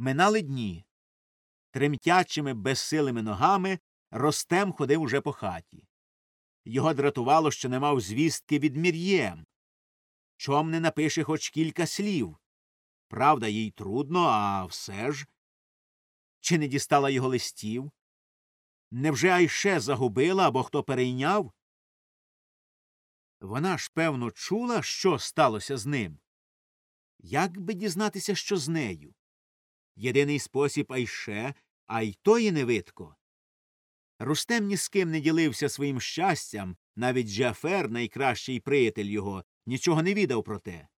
Минали дні. Тремтячими безсилими ногами Ростем ходив уже по хаті. Його дратувало, що не мав звістки від Мір'єм. Чом не напише хоч кілька слів. Правда, їй трудно, а все ж. Чи не дістала його листів? Невже Айше загубила або хто перейняв? Вона ж, певно, чула, що сталося з ним. Як би дізнатися, що з нею? Єдиний спосіб Айше, а й тої не видко. Рустем ні з ким не ділився своїм щастям, навіть Джафер, найкращий приятель його, нічого не відав про те.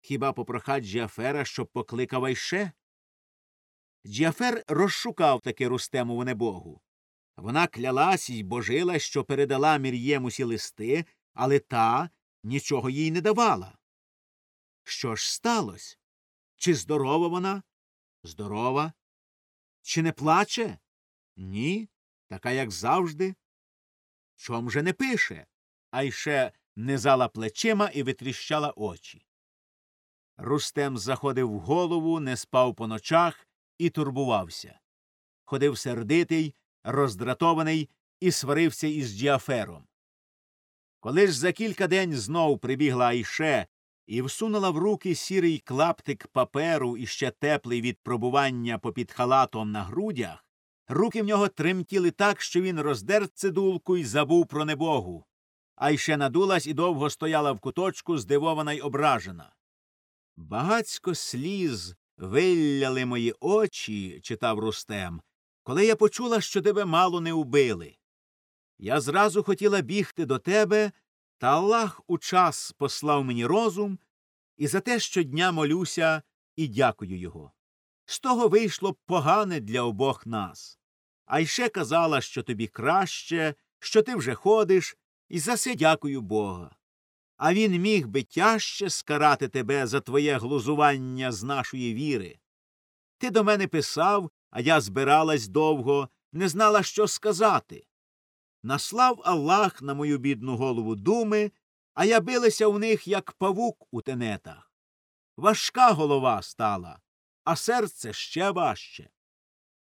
Хіба попрохать Джафера, щоб покликав Айше? Джафер розшукав таки Рустемову небогу. Вона клялась й божила, що передала Мір'єм усі листи, але та нічого їй не давала. Що ж сталося? Чи здорова вона? Здорова. Чи не плаче? Ні. Така, як завжди. Чом же не пише? Айше низала плечима і витріщала очі. Рустем заходив в голову, не спав по ночах і турбувався. Ходив сердитий, роздратований і сварився із Діафером. Коли ж за кілька день знов прибігла Айше і всунула в руки сірий клаптик паперу і ще теплий від пробування попід халатом на грудях, руки в нього тремтіли так, що він роздер цидулку і забув про небогу. Айше надулась і довго стояла в куточку, здивована й ображена. Багацько сліз вилляли мої очі, читав Рустем, коли я почула, що тебе мало не убили. Я зразу хотіла бігти до тебе, та Аллах у час послав мені розум, і за те щодня молюся і дякую його. З того вийшло погане для обох нас. А й ще казала, що тобі краще, що ти вже ходиш, і за це дякую Бога. А він міг би тяжче скарати тебе за твоє глузування з нашої віри. Ти до мене писав, а я збиралась довго, не знала, що сказати. Наслав Аллах на мою бідну голову думи, а я билася в них, як павук у тенетах. Важка голова стала, а серце ще важче.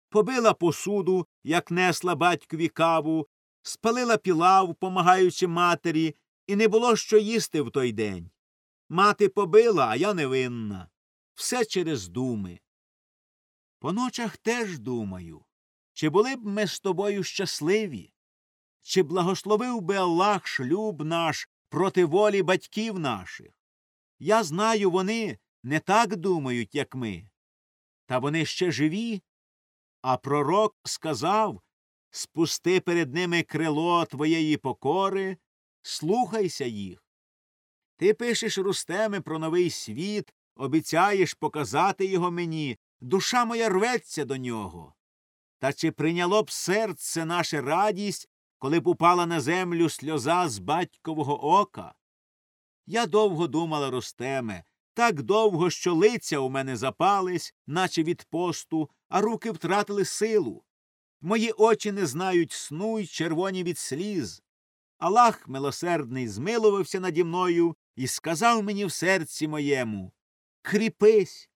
Побила посуду, як несла батькові каву, спалила пілав, помагаючи матері, і не було що їсти в той день. Мати побила, а я невинна. Все через думи. По ночах теж думаю, чи були б ми з тобою щасливі? Чи благословив би Аллах шлюб наш проти волі батьків наших? Я знаю, вони не так думають, як ми. Та вони ще живі. А пророк сказав спусти перед ними крило твоєї покори, слухайся їх. Ти пишеш Рустеме про новий світ, обіцяєш показати його мені, душа моя рветься до нього. Та чи прийняло б серце наше радість, коли б упала на землю сльоза з батькового ока? Я довго думала, Рустеме, так довго, що лиця у мене запались, наче від посту, а руки втратили силу. Мої очі не знають сну й червоні від сліз. Аллах милосердний змилувався наді мною і сказав мені в серці моєму Кріпись,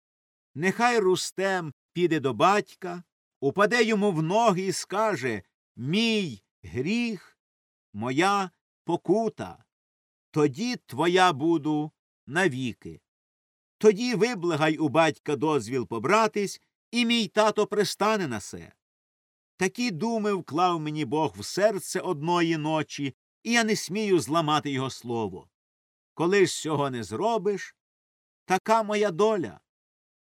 нехай Рустем піде до батька, упаде йому в ноги і скаже Мій гріх, моя покута. Тоді твоя буду навіки. Тоді виблагай у батька дозвіл побратись, і мій тато пристане на се. Такі думи вклав мені Бог в серце одної ночі, і я не смію зламати його слово. Коли ж цього не зробиш, така моя доля.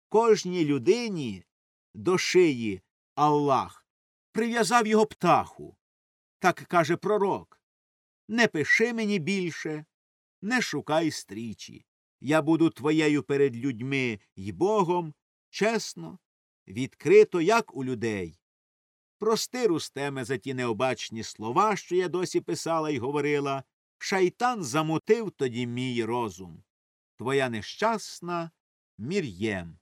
Кожній людині до шиї Аллах прив'язав його птаху. Так каже пророк. Не пиши мені більше, не шукай стрічі. Я буду твоєю перед людьми й Богом, чесно, відкрито, як у людей. Прости, Рустеме, за ті необачні слова, що я досі писала й говорила. Шайтан замутив тоді мій розум. Твоя нещасна Мір'єм.